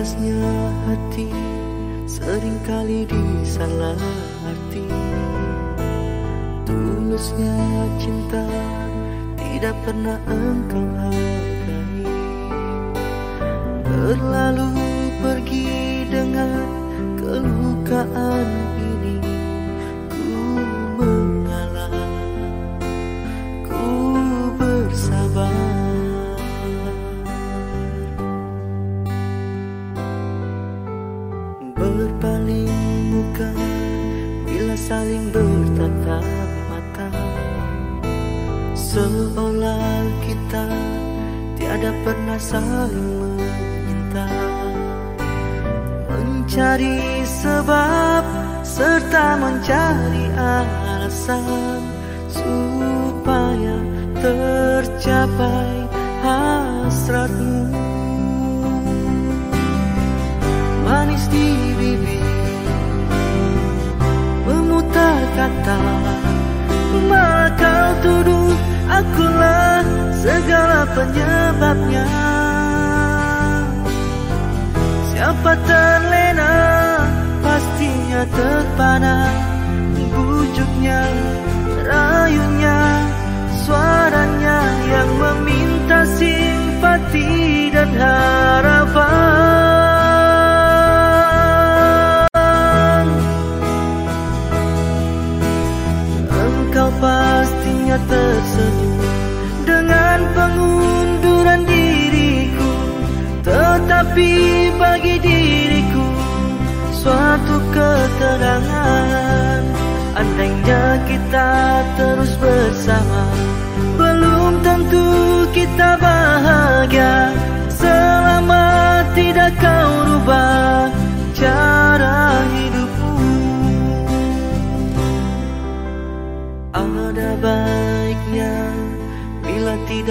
Ikhlasnya hati sering kali disalah arti Tulusnya cinta tidak pernah engkau hargai. Berlalu pergi dengan kelukaan ini saling bertatap mata. Seolah kita tiada pernah saling menyinta Mencari sebab serta mencari alasan Supaya tercapai hasratmu Siapa terlena Pastinya terpana. Bujuknya Rayunya Suaranya Yang meminta simpati dan harapan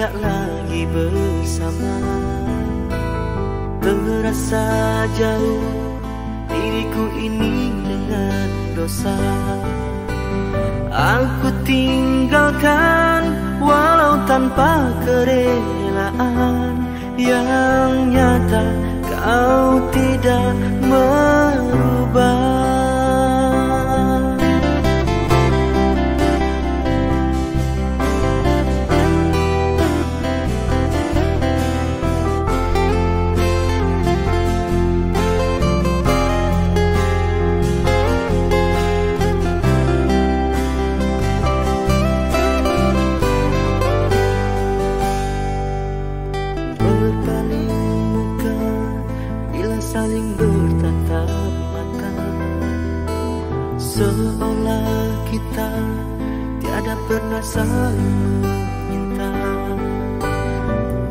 tidak lagi bersama. Terasa jauh Diriku ini dengan dosa. Aku tinggalkan Walau tanpa kerelaan. Yang nyata kau tidak Seolah kita tiada pernah saling meminta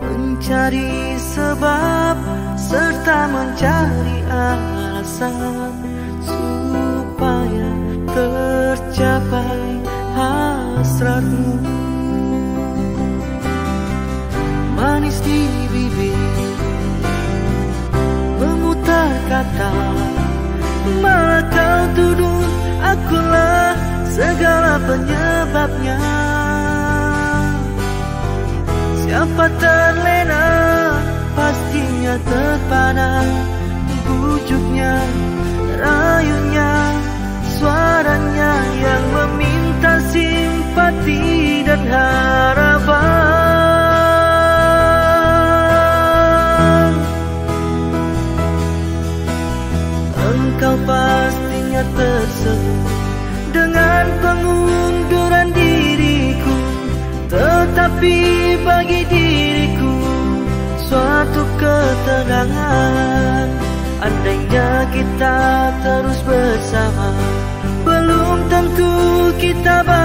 Mencari sebab serta mencari alasan Supaya tercapai hasratmu. Manis di bibir Akulah segala penyebabnya. Siapa terlena Pastinya terpana Bujuknya Tetapi bagi diriku Suatu ketenangan. Andainya kita terus bersama Belum tentu kita bahagia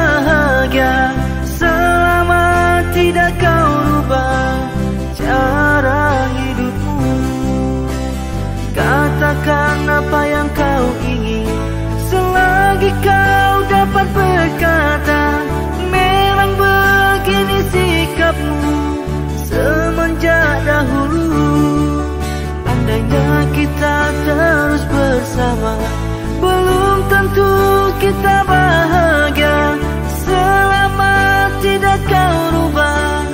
bersama Belum tentu kita bahagia Selama tidak kau rubah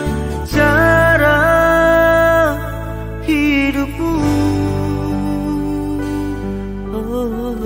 Cara hidupmu oh.